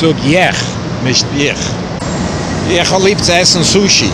sag ich, nicht ich. Ich habe lieb zu essen Sushi.